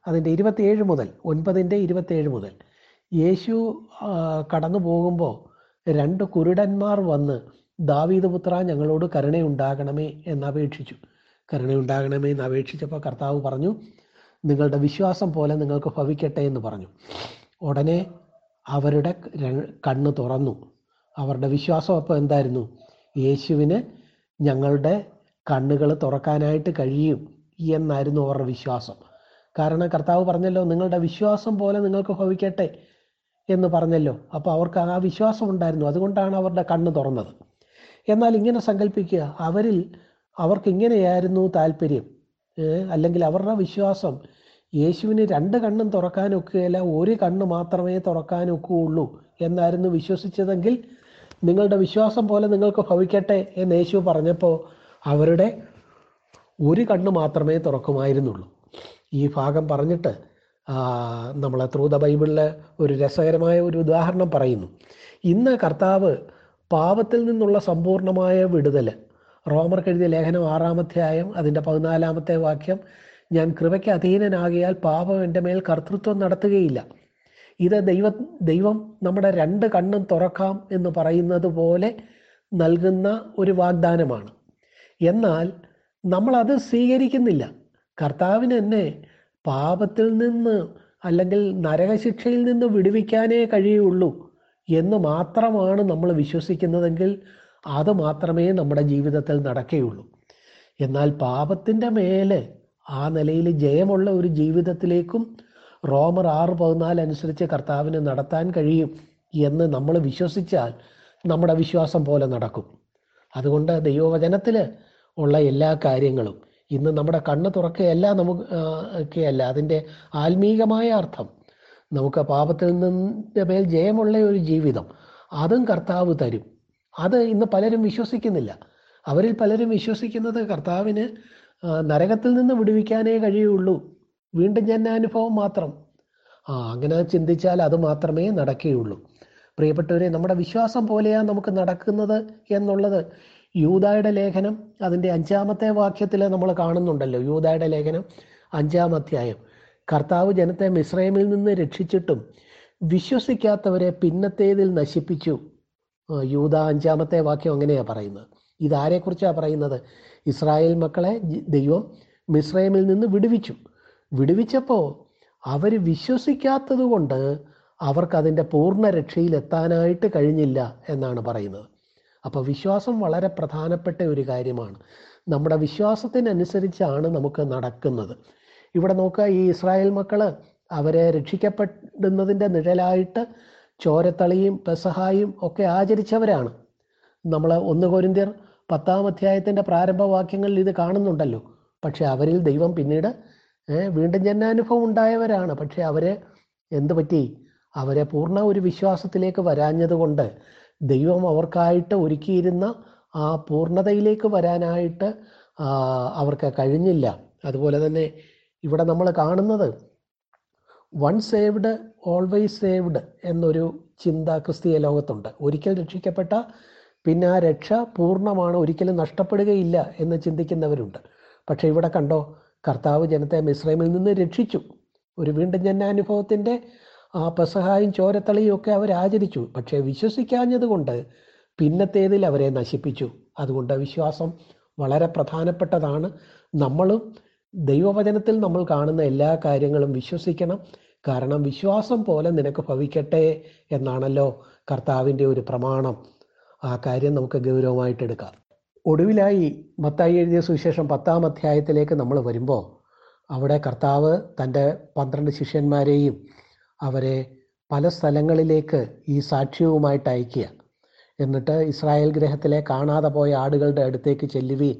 അതിന്റെ ഇരുപത്തിയേഴ് മുതൽ ഒൻപതിന്റെ ഇരുപത്തിയേഴ് മുതൽ യേശു കടന്നു പോകുമ്പോൾ രണ്ട് കുരുടന്മാർ വന്ന് ദാവീദ് പുത്ര ഞങ്ങളോട് കരുണയുണ്ടാകണമേ എന്നപേക്ഷിച്ചു. കരുണയുണ്ടാകണമേ എന്ന് അപേക്ഷിച്ചപ്പോൾ കർത്താവ് പറഞ്ഞു നിങ്ങളുടെ വിശ്വാസം പോലെ നിങ്ങൾക്ക് ഭവിക്കട്ടെ എന്ന് പറഞ്ഞു. ഉടനെ അവരുടെ കണ്ണ് തുറന്നു. അവരുടെ വിശ്വാസം അപ്പോൾ എന്തായിരുന്നു? യേശുവിന് ഞങ്ങളുടെ കണ്ണുകൾ തുറക്കാനായിട്ട് കഴിയും എന്നായിരുന്നു അവരുടെ വിശ്വാസം. കാരണം കർത്താവ് പറഞ്ഞല്ലോ നിങ്ങളുടെ വിശ്വാസം പോലെ നിങ്ങൾക്ക് ഭവിക്കട്ടെ എന്ന് പറഞ്ഞല്ലോ. അപ്പോൾ അവർക്ക് ആ വിശ്വാസം ഉണ്ടായിരുന്നു. അതുകൊണ്ടാണ് അവരുടെ കണ്ണ് തുറന്നത്. എന്നാൽ ഇങ്ങനെ സങ്കല്പിക്കുക അവരിൽ അവർക്ക് ഇങ്ങനെയായിരുന്നു താല്പര്യം. അല്ലെങ്കിൽ അവരുടെ വിശ്വാസം യേശുവിന് രണ്ട് കണ്ണും തുറക്കാനൊക്കുകയില്ല ഒരു കണ്ണ് മാത്രമേ തുറക്കാനൊക്കുകയുള്ളൂ എന്നായിരുന്നു വിശ്വസിച്ചതെങ്കിൽ നിങ്ങളുടെ വിശ്വാസം പോലെ നിങ്ങൾക്ക് ഭവിക്കട്ടെ എന്ന് യേശു പറഞ്ഞപ്പോൾ അവരുടെ ഒരു കണ്ണ് മാത്രമേ തുറക്കുമായിരുന്നുള്ളൂ. ഈ ഭാഗം പറഞ്ഞിട്ട് നമ്മൾ ത്രൂ ദ ബൈബിളിലെ ഒരു രസകരമായ ഒരു ഉദാഹരണം പറയുന്നു. ഇന്ന് കർത്താവ് പാപത്തിൽ നിന്നുള്ള സമ്പൂർണമായ വിടുതൽ. റോമർ എഴുതിയ ലേഖനം ആറാമധ്യായം അതിന്റെ പതിനാലാമത്തെ വാക്യം ഞാൻ കൃപയ്ക്ക് അധീനനാകിയാൽ പാപം എന്റെ മേൽ കർത്തൃത്വം നടത്തുകയില്ല. ഇത് ദൈവ ദൈവം നമ്മുടെ രണ്ട് കണ്ണും തുറക്കാം എന്ന് പറയുന്നത് പോലെ നൽകുന്ന ഒരു വാഗ്ദാനമാണ്. എന്നാൽ നമ്മളത് സ്വീകരിക്കുന്നില്ല. കർത്താവിന് എന്നെ പാപത്തിൽ നിന്ന് അല്ലെങ്കിൽ നരകശിക്ഷയിൽ നിന്ന് വിടുവിക്കാനേ കഴിയുള്ളൂ എന്ന് മാത്രമാണ് നമ്മൾ വിശ്വസിക്കുന്നതെങ്കിൽ അത് മാത്രമേ നമ്മുടെ ജീവിതത്തിൽ നടക്കുകയുള്ളൂ. എന്നാൽ പാപത്തിന്റെ മേലെ ആ നിലയിൽ ജയമുള്ള ഒരു ജീവിതത്തിലേക്കും റോമർ ആറ് പതിനാല് അനുസരിച്ച് കർത്താവിന് നടത്താൻ കഴിയും എന്ന് നമ്മൾ വിശ്വസിച്ചാൽ നമ്മുടെ വിശ്വാസം പോലെ നടക്കും. അതുകൊണ്ട് ദൈവവചനത്തിൽ ഉള്ള എല്ലാ കാര്യങ്ങളും ഇന്ന് നമ്മുടെ കണ്ണ് തുറക്കുകയല്ല നമുക്ക് അല്ല അതിന്റെ ആത്മീകമായ അർത്ഥം നമുക്ക് പാപത്തിൽ നിന്നിന്റെ മേൽ ജയമുള്ള ഒരു ജീവിതം അതും കർത്താവ് തരും. അത് ഇന്ന് പലരും വിശ്വസിക്കുന്നില്ല. അവരിൽ പലരും വിശ്വസിക്കുന്നത് കർത്താവിന് നരകത്തിൽ നിന്ന് വിടുവിക്കാനേ കഴിയുള്ളൂ. വീണ്ടും ജന്മാനുഭവം മാത്രം. ആ അങ്ങനെ ചിന്തിച്ചാൽ അത് മാത്രമേ നടക്കുകയുള്ളൂ. പ്രിയപ്പെട്ടവരെ നമ്മുടെ വിശ്വാസം പോലെയാ നമുക്ക് നടക്കുന്നത് എന്നുള്ളത് യൂതായുടെ ലേഖനം അതിന്റെ അഞ്ചാമത്തെ വാക്യത്തിൽ നമ്മൾ കാണുന്നുണ്ടല്ലോ. യൂതായുടെ ലേഖനം അഞ്ചാം അധ്യായം. കർത്താവ് ജനത്തെ മിശ്രൈമിൽ നിന്ന് രക്ഷിച്ചിട്ടും വിശ്വസിക്കാത്തവരെ പിന്നത്തേതിൽ നശിപ്പിച്ചു. യൂത അഞ്ചാമത്തെ വാക്യം അങ്ങനെയാണ് പറയുന്നത്. ഇതാരെക്കുറിച്ചാണ് പറയുന്നത്? ഇസ്രായേൽ മക്കളെ ദൈവം മിശ്രൈമിൽ നിന്ന് വിടുവിച്ചു. വിടുവിച്ചപ്പോൾ അവർ വിശ്വസിക്കാത്തത് കൊണ്ട് അവർക്ക് അതിന്റെ പൂർണ രക്ഷയിൽ എത്താനായിട്ട് കഴിഞ്ഞില്ല എന്നാണ് പറയുന്നത്. അപ്പോൾ വിശ്വാസം വളരെ പ്രധാനപ്പെട്ട ഒരു കാര്യമാണ്. നമ്മുടെ വിശ്വാസത്തിനനുസരിച്ചാണ് നമുക്ക് നടക്കുന്നത്. ഇവിടെ നോക്കുക ഈ ഇസ്രായേൽ മക്കൾ അവരെ രക്ഷിക്കപ്പെടുന്നതിന്റെ നിഴലായിട്ട് ചോരത്തളിയും പെസഹായും ഒക്കെ ആചരിച്ചവരാണ്. നമ്മൾ ഒന്ന് കൊരിന്ത്യർ പത്താം അധ്യായത്തിന്റെ പ്രാരംഭവാക്യങ്ങളിൽ ഇത് കാണുന്നുണ്ടല്ലോ. പക്ഷെ അവരിൽ ദൈവം പിന്നീട് വീണ്ടും ജന്മാനുഭവം ഉണ്ടായവരാണ്. പക്ഷെ അവരെ എന്ത് പറ്റി? അവരെ പൂർണ ഒരു വിശ്വാസത്തിലേക്ക് വരാഞ്ഞതുകൊണ്ട് ദൈവം അവർക്കായിട്ട് ഒരുക്കിയിരുന്ന ആ പൂർണതയിലേക്ക് വരാനായിട്ട് അവർക്ക് കഴിഞ്ഞില്ല. അതുപോലെ തന്നെ ഇവിടെ നമ്മൾ കാണുന്നത് വൺ സേവ്ഡ് ഓൾവേസ് സേവ്ഡ് എന്നൊരു ചിന്ത ക്രിസ്തീയ ലോകത്തുണ്ട്. ഒരിക്കൽ രക്ഷിക്കപ്പെട്ട പിന്നെ ആ രക്ഷ പൂർണമാണ് ഒരിക്കലും നഷ്ടപ്പെടുകയില്ല എന്ന് ചിന്തിക്കുന്നവരുണ്ട്. പക്ഷെ ഇവിടെ കണ്ടോ കർത്താവ് ജനത്തെ മിശ്രമിൽ നിന്ന് രക്ഷിച്ചു. ഒരു വീണ്ടും ജന്മാനുഭവത്തിന്റെ ആ പെസഹായും ചോരത്തളിയും ഒക്കെ അവർ ആചരിച്ചു. പക്ഷേ വിശ്വസിക്കാഞ്ഞതുകൊണ്ട് പിന്നത്തേതിൽ അവരെ നശിപ്പിച്ചു. അതുകൊണ്ട് വിശ്വാസം വളരെ പ്രധാനപ്പെട്ടതാണ്. നമ്മളും ദൈവവചനത്തിൽ നമ്മൾ കാണുന്ന എല്ലാ കാര്യങ്ങളും വിശ്വസിക്കണം. കാരണം വിശ്വാസം പോലെ നിനക്ക് ഭവിക്കട്ടെ എന്നാണല്ലോ കർത്താവിന്റെ ഒരു പ്രമാണം. ആ കാര്യം നമുക്ക് ഗൗരവമായിട്ട് എടുക്കാം. ഒടുവിലായി മത്തായി എഴുതിയ സുവിശേഷം പത്താം അധ്യായത്തിലേക്ക് നമ്മൾ വരുമ്പോൾ അവിടെ കർത്താവ് തന്റെ പന്ത്രണ്ട് ശിഷ്യന്മാരെയും അവരെ പല സ്ഥലങ്ങളിലേക്ക് ഈ സാക്ഷ്യവുമായിട്ട് അയക്കുക. എന്നിട്ട് ഇസ്രായേൽ ഗ്രഹത്തിലെ കാണാതെ പോയ ആടുകളുടെ അടുത്തേക്ക് ചെല്ലുവീൻ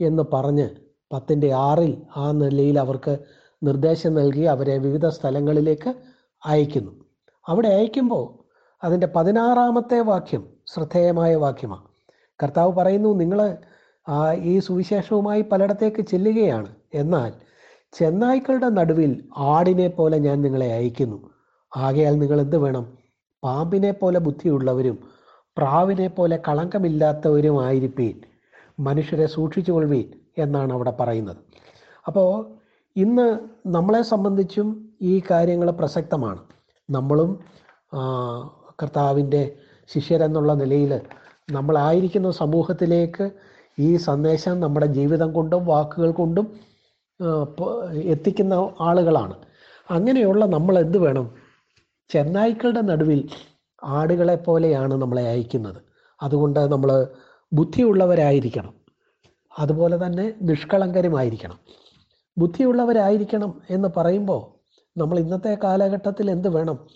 എന്ന് പറഞ്ഞ് പത്തിന്റെ ആറിൽ ആ നിലയിൽ അവർക്ക് നിർദ്ദേശം നൽകി അവരെ വിവിധ സ്ഥലങ്ങളിലേക്ക് അയക്കുന്നു. അവിടെ അയക്കുമ്പോൾ അതിന്റെ പതിനാറാമത്തെ വാക്യം ശ്രദ്ധേയമായ വാക്യമാണ്. കർത്താവ് പറയുന്നു നിങ്ങൾ ഈ സുവിശേഷവുമായി പലയിടത്തേക്ക് ചെല്ലുകയാണ്. എന്നാൽ ചെന്നായ്ക്കളുടെ നടുവിൽ ആടിനെ പോലെ ഞാൻ നിങ്ങളെ അയക്കുന്നു. ആകയാൽ നിങ്ങൾ എന്ത് വേണം? പാമ്പിനെ പോലെ ബുദ്ധിയുള്ളവരും പ്രാവിനെ പോലെ കളങ്കമില്ലാത്തവരുമായിരിപ്പീൻ മനുഷ്യരെ സൂക്ഷിച്ചുകൊള്ളുവീൻ എന്നാണ് അവിടെ പറയുന്നത്. അപ്പോൾ ഇന്ന് നമ്മളെ സംബന്ധിച്ചും ഈ കാര്യങ്ങൾ പ്രസക്തമാണ്. നമ്മളും കർത്താവിന്റെ ശിഷ്യരെന്നുള്ള നിലയിൽ നമ്മളായിരിക്കുന്ന സമൂഹത്തിലേക്ക് ഈ സന്ദേശം നമ്മുടെ ജീവിതം കൊണ്ടും വാക്കുകൾ കൊണ്ടും എത്തിക്കുന്ന ആളുകളാണ്. അങ്ങനെയുള്ള നമ്മൾ എന്ത് വേണം? ചെന്നായ്ക്കളുടെ നടുവിൽ ആടുകളെ പോലെയാണ് നമ്മളെ അയക്കുന്നത്. അതുകൊണ്ട് നമ്മൾ ബുദ്ധിയുള്ളവരായിരിക്കണം. അതുപോലെ തന്നെ നിഷ്കളങ്കരുമായിരിക്കണം. ബുദ്ധിയുള്ളവരായിരിക്കണം എന്ന് പറയുമ്പോൾ നമ്മൾ ഇന്നത്തെ കാലഘട്ടത്തിൽ എന്ത് വേണം?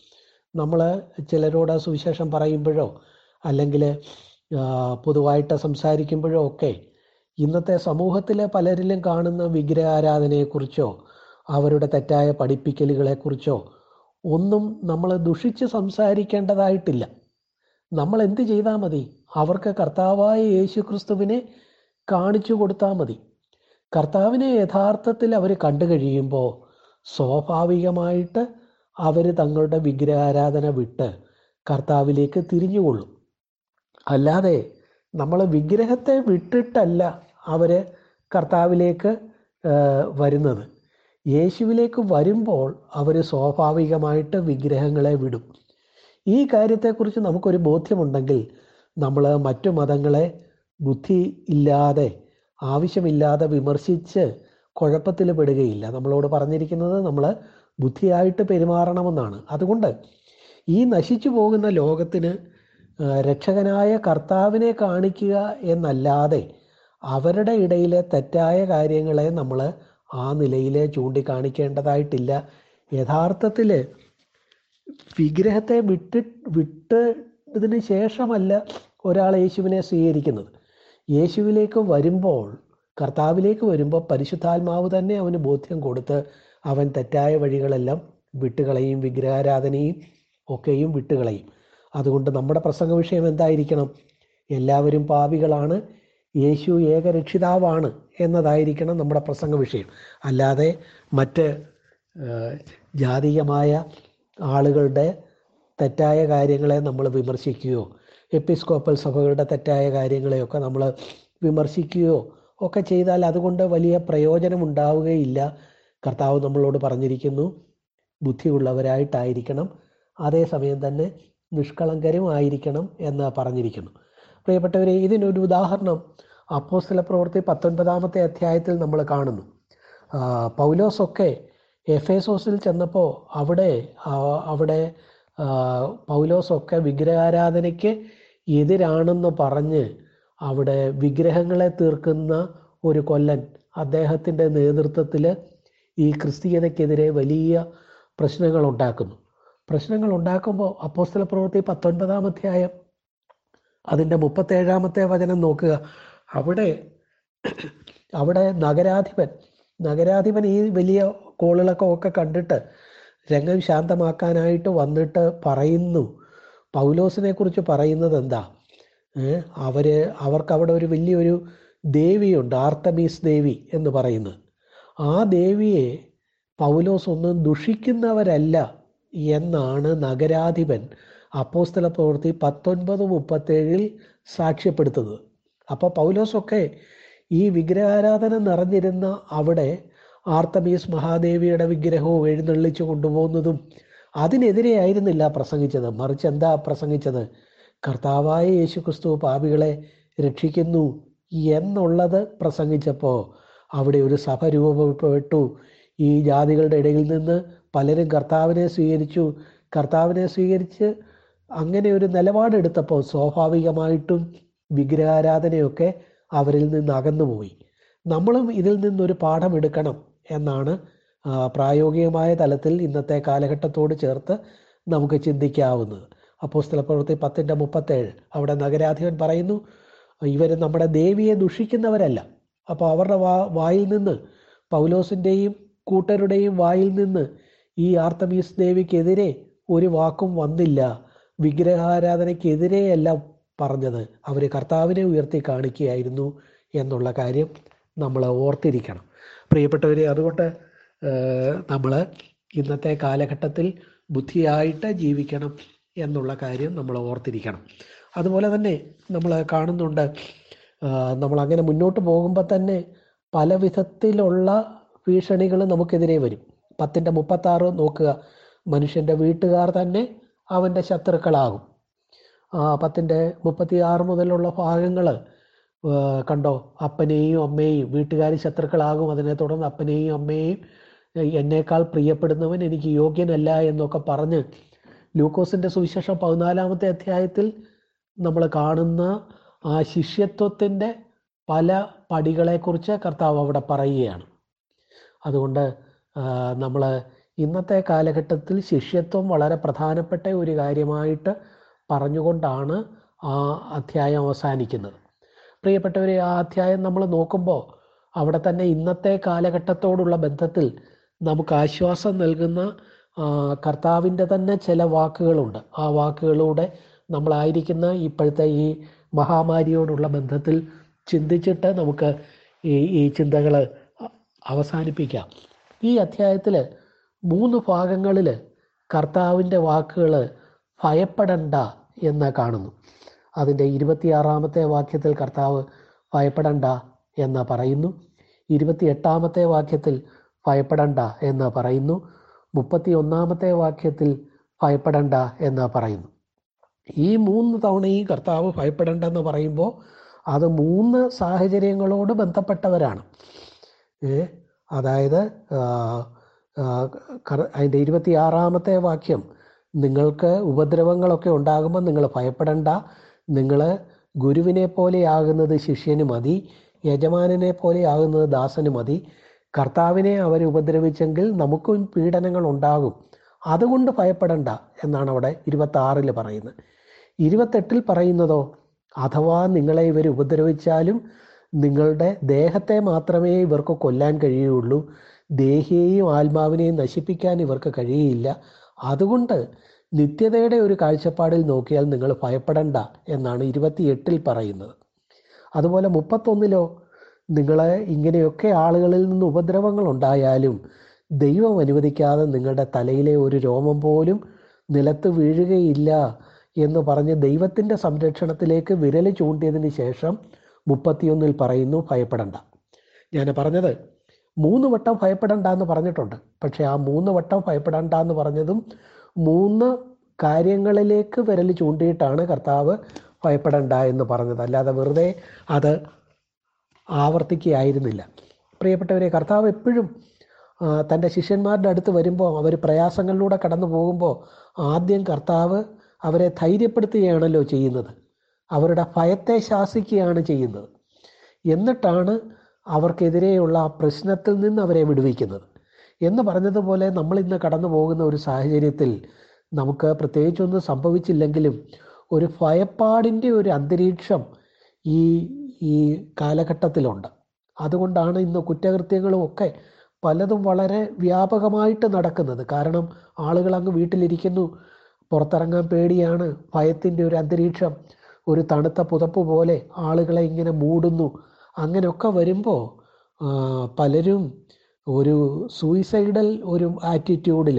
നമ്മൾ ചിലരോട് സുവിശേഷം പറയുമ്പോഴോ അല്ലെങ്കിൽ പൊതുവായിട്ട് സംസാരിക്കുമ്പോഴോ ഒക്കെ ഇന്നത്തെ സമൂഹത്തിലെ പലരിലും കാണുന്ന വിഗ്രഹാരാധനയെക്കുറിച്ചോ അവരുടെ തെറ്റായ പഠിപ്പിക്കലുകളെക്കുറിച്ചോ ഒന്നും നമ്മൾ ദുഷിച്ച് സംസാരിക്കേണ്ടതായിട്ടില്ല. നമ്മൾ എന്ത് ചെയ്താൽ മതി? അവർക്ക് കർത്താവായ യേശു ക്രിസ്തുവിനെ കാണിച്ചു കൊടുത്താൽ മതി. കർത്താവിനെ യഥാർത്ഥത്തിൽ അവർ കണ്ടു കഴിയുമ്പോൾ സ്വാഭാവികമായിട്ട് അവർ തങ്ങളുടെ വിഗ്രഹാരാധന വിട്ട് കർത്താവിലേക്ക് തിരിഞ്ഞുകൊള്ളും. അല്ലാതെ നമ്മൾ വിഗ്രഹത്തെ വിട്ടിട്ടല്ല അവർ കർത്താവിലേക്ക് വരുന്നത്. യേശുവിലേക്ക് വരുമ്പോൾ അവർ സ്വാഭാവികമായിട്ട് വിഗ്രഹങ്ങളെ വിടും. ഈ കാര്യത്തെക്കുറിച്ച് നമുക്കൊരു ബോധ്യമുണ്ടെങ്കിൽ നമ്മൾ മറ്റു മതങ്ങളെ ബുദ്ധി ഇല്ലാതെ ആവശ്യമില്ലാതെ വിമർശിച്ച് കുഴപ്പത്തിൽ പെടുകയില്ല. നമ്മളോട് പറഞ്ഞിരിക്കുന്നത് നമ്മൾ ബുദ്ധിയായിട്ട് പെരുമാറണമെന്നാണ്. അതുകൊണ്ട് ഈ നശിച്ചു പോകുന്ന ലോകത്തിന് രക്ഷകനായ കർത്താവിനെ കാണിക്കുക എന്നല്ലാതെ അവരുടെ ഇടയിലെ തെറ്റായ കാര്യങ്ങളെ നമ്മൾ ആ നിലയിൽ ചൂണ്ടിക്കാണിക്കേണ്ടതായിട്ടില്ല. യഥാർത്ഥത്തിൽ വിഗ്രഹത്തെ വിട്ട് വിട്ടതിന് ശേഷമല്ല ഒരാൾ യേശുവിനെ സ്വീകരിക്കുന്നത്. യേശുവിലേക്ക് വരുമ്പോൾ കർത്താവിലേക്ക് വരുമ്പോൾ പരിശുദ്ധാത്മാവ് തന്നെ അവന് ബോധ്യം കൊടുത്ത് അവൻ തെറ്റായ വഴികളെല്ലാം വിട്ടുകളയും വിഗ്രഹാരാധനയും ഒക്കെയും വിട്ടുകളയും. അതുകൊണ്ട് നമ്മുടെ പ്രസംഗ വിഷയം എന്തായിരിക്കണം? എല്ലാവരും പാപികളാണ്. യേശു ഏകരക്ഷിതാവാണ്. എന്നതായിരിക്കണം നമ്മുടെ പ്രസംഗ വിഷയം. അല്ലാതെ മറ്റ് ജാതീയമായ ആളുകളുടെ തെറ്റായ കാര്യങ്ങളെ നമ്മൾ വിമർശിക്കുകയോ എപ്പിസ്കോപ്പൽ സഭകളുടെ തെറ്റായ കാര്യങ്ങളെയൊക്കെ നമ്മൾ വിമർശിക്കുകയോ ഒക്കെ ചെയ്താൽ അതുകൊണ്ട് വലിയ പ്രയോജനം ഉണ്ടാവുകയില്ല. കർത്താവ് നമ്മളോട് പറഞ്ഞിരിക്കുന്നു ബുദ്ധിയുള്ളവരായിട്ടായിരിക്കണം. അതേസമയം തന്നെ നിഷ്കളങ്കരും ആയിരിക്കണം എന്ന് പറഞ്ഞിരിക്കുന്നു. പ്രിയപ്പെട്ടവരെ ഇതിനൊരു ഉദാഹരണം. അപ്പോസ്തല പ്രവൃത്തി പത്തൊൻപതാമത്തെ അധ്യായത്തിൽ നമ്മൾ കാണുന്നു. പൗലോസൊക്കെ എഫേസോസിൽ ചെന്നപ്പോൾ അവിടെ അവിടെ പൗലോസൊക്കെ വിഗ്രഹാരാധനയ്ക്ക് എതിരാണെന്ന് പറഞ്ഞ് അവിടെ വിഗ്രഹങ്ങളെ തീർക്കുന്ന ഒരു കൊല്ലൻ അദ്ദേഹത്തിന്റെ നേതൃത്വത്തിൽ ഈ ക്രിസ്തീയതയ്ക്കെതിരെ വലിയ പ്രശ്നങ്ങൾ ഉണ്ടാക്കുന്നു പ്രശ്നങ്ങൾ ഉണ്ടാക്കുമ്പോൾ അപ്പോസ്തല പ്രവൃത്തി പത്തൊൻപതാം അധ്യായം അതിന്റെ മുപ്പത്തേഴാമത്തെ വചനം നോക്കുക. അവിടെ അവിടെ നഗരാധിപൻ നഗരാധിപൻ ഈ വലിയ കോളിളക്കമൊക്കെ കണ്ടിട്ട് രംഗം ശാന്തമാക്കാനായിട്ട് വന്നിട്ട് പറയുന്നു. പൗലോസിനെ കുറിച്ച് പറയുന്നത് എന്താ? അവർ അവർക്ക് അവിടെ ഒരു വലിയൊരു ദേവിയുണ്ട് ആർത്തമീസ് ദേവി എന്ന് പറയുന്നത്. ആ ദേവിയെ പൗലോസ് ഒന്നും ദുഷിക്കുന്നവരല്ല എന്നാണ് നഗരാധിപൻ അപ്പോസ്തല പ്രവൃത്തി പത്തൊൻപത് മുപ്പത്തേഴിൽ സാക്ഷ്യപ്പെടുത്തുന്നത്. അപ്പോൾ പൗലോസൊക്കെ ഈ വിഗ്രഹാരാധന നിറഞ്ഞിരുന്ന അവിടെ ആർത്തമീസ് മഹാദേവിയുടെ വിഗ്രഹവും എഴുന്നള്ളിച്ചു കൊണ്ടുപോകുന്നതും അതിനെതിരെയായിരുന്നില്ല പ്രസംഗിച്ചത്. മറിച്ച് എന്താ പ്രസംഗിച്ചത്? കർത്താവായ യേശു ക്രിസ്തു പാപികളെ രക്ഷിക്കുന്നു എന്നുള്ളത് പ്രസംഗിച്ചപ്പോൾ അവിടെ ഒരു സഭ രൂപപ്പെട്ടു ഈ ജാതികളുടെ ഇടയിൽ നിന്ന് പലരും കർത്താവിനെ സ്വീകരിച്ചു. കർത്താവിനെ സ്വീകരിച്ച് അങ്ങനെ ഒരു നിലപാടെടുത്തപ്പോൾ സ്വാഭാവികമായിട്ടും വിഗ്രഹാരാധനയൊക്കെ അവരിൽ നിന്ന് അകന്നുപോയി. നമ്മളും ഇതിൽ നിന്നൊരു പാഠം എടുക്കണം എന്നാണ് പ്രായോഗികമായ തലത്തിൽ ഇന്നത്തെ കാലഘട്ടത്തോട് ചേർത്ത് നമുക്ക് ചിന്തിക്കാവുന്നത്. അപ്പോൾ പ്രവൃത്തി പത്തിന്റെ മുപ്പത്തേഴ്. അവിടെ നഗരാധിപൻ പറയുന്നു ഇവർ നമ്മുടെ ദേവിയെ ദുഷിക്കുന്നവരല്ല. അപ്പോൾ അവരുടെ വായിൽ നിന്ന് പൗലോസിന്റെയും കൂട്ടരുടെയും വായിൽ നിന്ന് ഈ ആർത്തമീസ് ദേവിക്കെതിരെ ഒരു വാക്കും വന്നില്ല. വിഗ്രഹാരാധനയ്ക്കെതിരെയല്ല പറഞ്ഞത്. അവർ കർത്താവിനെ ഉയർത്തി കാണിക്കുകയായിരുന്നു എന്നുള്ള കാര്യം നമ്മൾ ഓർത്തിരിക്കണം. പ്രിയപ്പെട്ടവരെ അതുകൊണ്ട് നമ്മൾ ഇന്നത്തെ കാലഘട്ടത്തിൽ ബുദ്ധിയായിട്ട് ജീവിക്കണം എന്നുള്ള കാര്യം നമ്മൾ ഓർത്തിരിക്കണം. അതുപോലെ തന്നെ നമ്മൾ കാണുന്നുണ്ട് നമ്മൾ അങ്ങനെ മുന്നോട്ട് പോകുമ്പോൾ തന്നെ പല വിധത്തിലുള്ള ഭീഷണികൾ നമുക്കെതിരെ വരും. പത്തിന്റെ മുപ്പത്താറ് നോക്കുക. മനുഷ്യന്റെ വീട്ടുകാർ തന്നെ അവന്റെ ശത്രുക്കളാകും. പത്തിന്റെ മുപ്പത്തി ആറ് മുതലുള്ള ഭാഗങ്ങൾ കണ്ടോ? അപ്പനെയും അമ്മയെയും വീട്ടുകാർ ശത്രുക്കളാകും. അതിനെ തുടർന്ന് അപ്പനെയും അമ്മയെയും എന്നേക്കാൾ പ്രിയപ്പെടുന്നവൻ എനിക്ക് യോഗ്യനല്ല എന്നൊക്കെ പറഞ്ഞ് ലൂക്കോസിന്റെ സുവിശേഷം പതിനാലാമത്തെ അധ്യായത്തിൽ നമ്മൾ കാണുന്ന ആ ശിഷ്യത്വത്തിന്റെ പല പടികളെക്കുറിച്ച് കർത്താവ് അവിടെ പറയുകയാണ്. അതുകൊണ്ട് നമ്മൾ ഇന്നത്തെ കാലഘട്ടത്തിൽ ശിഷ്യത്വം വളരെ പ്രധാനപ്പെട്ട ഒരു കാര്യമായിട്ട് പറഞ്ഞുകൊണ്ടാണ് ആ അധ്യായം അവസാനിക്കുന്നത്. പ്രിയപ്പെട്ടവരെ ആ അധ്യായം നമ്മൾ നോക്കുമ്പോൾ അവിടെ തന്നെ ഇന്നത്തെ കാലഘട്ടത്തോടുള്ള ബന്ധത്തിൽ നമുക്ക് ആശ്വാസം നൽകുന്ന കർത്താവിന്റെ തന്നെ ചില വാക്കുകളുണ്ട്. ആ വാക്കുകളിലൂടെ നമ്മളായിരിക്കുന്ന ഇപ്പോഴത്തെ ഈ മഹാമാരിയോടുള്ള ബന്ധത്തിൽ ചിന്തിച്ചിട്ട് നമുക്ക് ഈ ഈ ചിന്തകൾ അവസാനിപ്പിക്കാം. ഈ അധ്യായത്തിൽ മൂന്ന് ഭാഗങ്ങളിൽ കർത്താവിന്റെ വാക്കുകൾ ഭയപ്പെടണ്ട എന്ന് കാണുന്നു. അതിന്റെ ഇരുപത്തിയാറാമത്തെ വാക്യത്തിൽ കർത്താവ് ഭയപ്പെടണ്ട എന്ന് പറയുന്നു. ഇരുപത്തിയെട്ടാമത്തെ വാക്യത്തിൽ ഭയപ്പെടണ്ട എന്ന് പറയുന്നു. മുപ്പത്തി ഒന്നാമത്തെ വാക്യത്തിൽ ഭയപ്പെടണ്ട എന്ന് പറയുന്നു. ഈ മൂന്ന് തവണ ഈ കർത്താവ് ഭയപ്പെടേണ്ടെന്ന് പറയുമ്പോൾ അത് മൂന്ന് സാഹചര്യങ്ങളോട് ബന്ധപ്പെട്ടവരാണ്. അതായത് അതിന്റെ ഇരുപത്തിയാറാമത്തെ വാക്യം നിങ്ങൾക്ക് ഉപദ്രവങ്ങളൊക്കെ ഉണ്ടാകുമ്പോൾ നിങ്ങൾ ഭയപ്പെടണ്ട. നിങ്ങൾ ഗുരുവിനെ പോലെയാകുന്നത് ശിഷ്യന് മതി. യജമാനനെ പോലെയാകുന്നത് ദാസന് മതി. കർത്താവിനെ അവർ ഉപദ്രവിച്ചെങ്കിൽ നമുക്കും പീഡനങ്ങൾ ഉണ്ടാകും. അതുകൊണ്ട് ഭയപ്പെടണ്ട എന്നാണ് അവിടെ ഇരുപത്തി ആറിൽ പറയുന്നത്. ഇരുപത്തെട്ടിൽ പറയുന്നതോ അഥവാ നിങ്ങളെ ഇവർ ഉപദ്രവിച്ചാലും നിങ്ങളുടെ ദേഹത്തെ മാത്രമേ ഇവർക്ക് കൊല്ലാൻ കഴിയുള്ളൂ. ദേഹിയെയും ആത്മാവിനെയും നശിപ്പിക്കാൻ ഇവർക്ക് കഴിയില്ല. അതുകൊണ്ട് നിത്യതയുടെ ഒരു കാഴ്ചപ്പാടിൽ നോക്കിയാൽ നിങ്ങൾ ഭയപ്പെടണ്ട എന്നാണ് ഇരുപത്തിയെട്ടിൽ പറയുന്നത്. അതുപോലെ മുപ്പത്തൊന്നിലോ നിങ്ങളെ ഇങ്ങനെയൊക്കെ ആളുകളിൽ നിന്ന് ഉപദ്രവങ്ങൾ ഉണ്ടായാലും ദൈവം അനുവദിക്കാതെ നിങ്ങളുടെ തലയിലെ ഒരു രോമം പോലും നിലത്ത് വീഴുകയില്ല എന്ന് പറഞ്ഞ് ദൈവത്തിന്റെ സംരക്ഷണത്തിലേക്ക് വിരൽ ചൂണ്ടിയതിന് ശേഷം മുപ്പത്തിയൊന്നിൽ പറയുന്നു ഭയപ്പെടണ്ട. ഞാൻ പറഞ്ഞത് മൂന്ന് വട്ടം ഭയപ്പെടണ്ട എന്ന് പറഞ്ഞിട്ടുണ്ട്. പക്ഷേ ആ മൂന്ന് വട്ടം ഭയപ്പെടണ്ട എന്ന് പറഞ്ഞതും മൂന്ന് കാര്യങ്ങളിലേക്ക് വിരൽ ചൂണ്ടിയിട്ടാണ് കർത്താവ് ഭയപ്പെടേണ്ട എന്ന് പറഞ്ഞത്. അല്ലാതെ വെറുതെ അത് ആവർത്തിക്കുകയായിരുന്നില്ല. പ്രിയപ്പെട്ടവരെ കർത്താവ് എപ്പോഴും തന്റെ ശിഷ്യന്മാരുടെ അടുത്ത് വരുമ്പോൾ അവർ പ്രയാസങ്ങളിലൂടെ കടന്നു പോകുമ്പോൾ ആദ്യം കർത്താവ് അവരെ ധൈര്യപ്പെടുത്തുകയാണല്ലോ ചെയ്യുന്നത്. അവരുടെ ഭയത്തെ ശാസിക്കുകയാണ് ചെയ്യുന്നത്. എന്നിട്ടാണ് അവർക്കെതിരെയുള്ള പ്രശ്നത്തിൽ നിന്ന് അവരെ വിടുവിക്കുന്നത്. എന്ന് പറഞ്ഞതുപോലെ നമ്മൾ ഇന്ന് കടന്നു പോകുന്ന ഒരു സാഹചര്യത്തിൽ നമുക്ക് പ്രത്യേകിച്ചൊന്നും സംഭവിച്ചില്ലെങ്കിലും ഒരു ഭയപ്പാടിന്റെ ഒരു അന്തരീക്ഷം ഈ ഈ കാലഘട്ടത്തിലുണ്ട്. അതുകൊണ്ടാണ് ഇന്ന് കുറ്റകൃത്യങ്ങളും ഒക്കെ പലതും വളരെ വ്യാപകമായിട്ട് നടക്കുന്നത്. കാരണം ആളുകൾ അങ്ങ് വീട്ടിലിരിക്കുന്നു പുറത്തിറങ്ങാൻ പേടിയാണ് ഭയത്തിന്റെ ഒരു അന്തരീക്ഷം ഒരു തണുത്ത പുതപ്പ് പോലെ ആളുകളെ ഇങ്ങനെ മൂടുന്നു. അങ്ങനെയൊക്കെ വരുമ്പോൾ പലരും ഒരു സൂയിസൈഡൽ ഒരു ആറ്റിറ്റ്യൂഡിൽ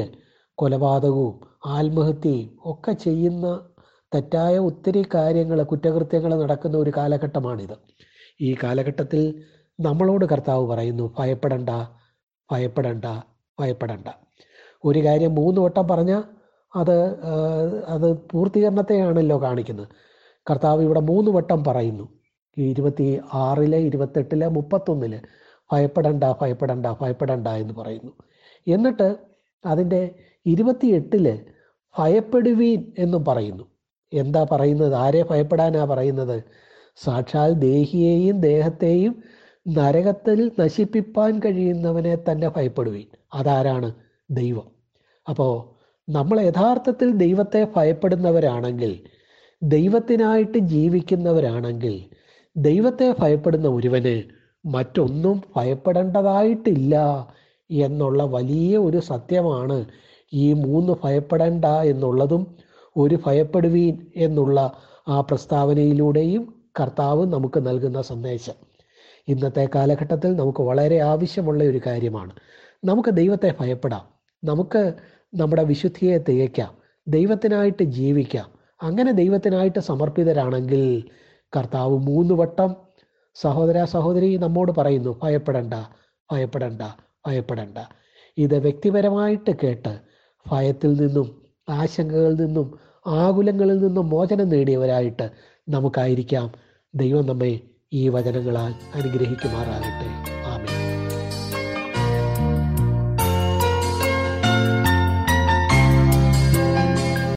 കൊലപാതകവും ആത്മഹത്യയും ഒക്കെ ചെയ്യുന്ന തെറ്റായ ഒത്തിരി കാര്യങ്ങൾ കുറ്റകൃത്യങ്ങൾ നടക്കുന്ന ഒരു കാലഘട്ടമാണിത്. ഈ കാലഘട്ടത്തിൽ നമ്മളോട് കർത്താവ് പറയുന്നു ഭയപ്പെടണ്ട ഭയപ്പെടണ്ട ഭയപ്പെടണ്ട. ഒരു കാര്യം മൂന്ന് വട്ടം പറഞ്ഞാൽ അത് അത് പൂർത്തീകരണത്തെയാണല്ലോ കാണിക്കുന്നത്. കർത്താവ് ഇവിടെ മൂന്ന് വട്ടം പറയുന്നു. ഇരുപത്തി ആറിൽ ഇരുപത്തെട്ടിൽ മുപ്പത്തൊന്നിൽ ഭയപ്പെടണ്ട ഭയപ്പെടണ്ട ഭയപ്പെടണ്ട എന്ന് പറയുന്നു. എന്നിട്ട് അതിന്റെ ഇരുപത്തിയെട്ടിൽ ഭയപ്പെടുവീൻ എന്നും പറയുന്നു. എന്താ പറയുന്നത്? ആരെ ഭയപ്പെടാനാ പറയുന്നത്? സാക്ഷാൽ ദേഹിയെയും ദേഹത്തെയും നരകത്തിൽ നശിപ്പിപ്പാൻ കഴിയുന്നവനെ തന്നെ ഭയപ്പെടുവീൻ. അതാരാണ്? ദൈവം. അപ്പോൾ നമ്മൾ യഥാർത്ഥത്തിൽ ദൈവത്തെ ഭയപ്പെടുന്നവരാണെങ്കിൽ ദൈവത്തിനായിട്ട് ജീവിക്കുന്നവരാണെങ്കിൽ ദൈവത്തെ ഭയപ്പെടുന്ന ഒരുവന് മറ്റൊന്നും ഭയപ്പെടേണ്ടതായിട്ടില്ല എന്നുള്ള വലിയ ഒരു സത്യമാണ് ഈ മൂന്ന് ഭയപ്പെടേണ്ട എന്നുള്ളതും ഒരു ഭയപ്പെടുവീൻ എന്നുള്ള ആ പ്രസ്താവനയിലൂടെയും കർത്താവ് നമുക്ക് നൽകുന്ന സന്ദേശം. ഇന്നത്തെ കാലഘട്ടത്തിൽ നമുക്ക് വളരെ ആവശ്യമുള്ള ഒരു കാര്യമാണ്. നമുക്ക് ദൈവത്തെ ഭയപ്പെടാം. നമുക്ക് നമ്മുടെ വിശുദ്ധിയെ തികയ്ക്കാം. ദൈവത്തിനായിട്ട് ജീവിക്കാം. അങ്ങനെ ദൈവത്തിനായിട്ട് സമർപ്പിതരാണെങ്കിൽ കർത്താവ് മൂന്ന് വട്ടം സഹോദര സഹോദരി നമ്മോട് പറയുന്നു ഭയപ്പെടണ്ട ഭയപ്പെടണ്ട ഭയപ്പെടണ്ട. ഇത് വ്യക്തിപരമായിട്ട് കേട്ട് ഭയത്തിൽ നിന്നും ആശങ്കകളിൽ നിന്നും ആകുലങ്ങളിൽ നിന്നും മോചനം നേടിയവരായിട്ട് നമുക്കായിരിക്കാം ദൈവം നമ്മെ ഈ വചനങ്ങളാൽ അനുഗ്രഹിക്കുമാറാകട്ടെ.